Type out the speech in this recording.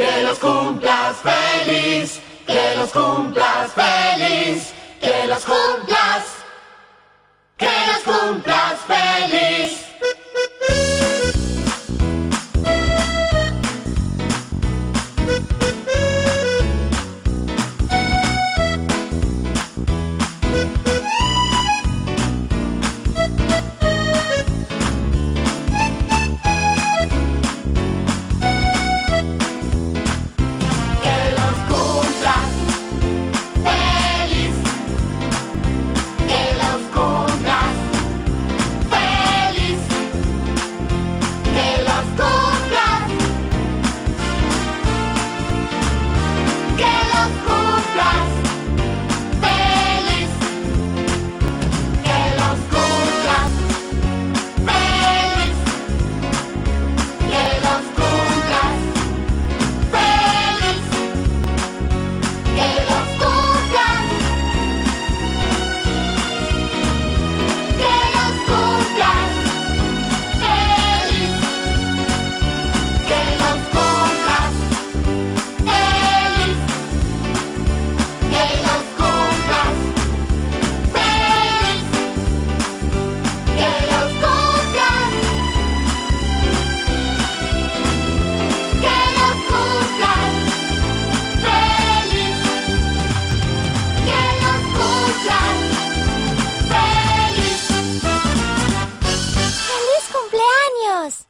Que los cumplas feliz, que los cumplas feliz, que los cumplas, ¡Adiós!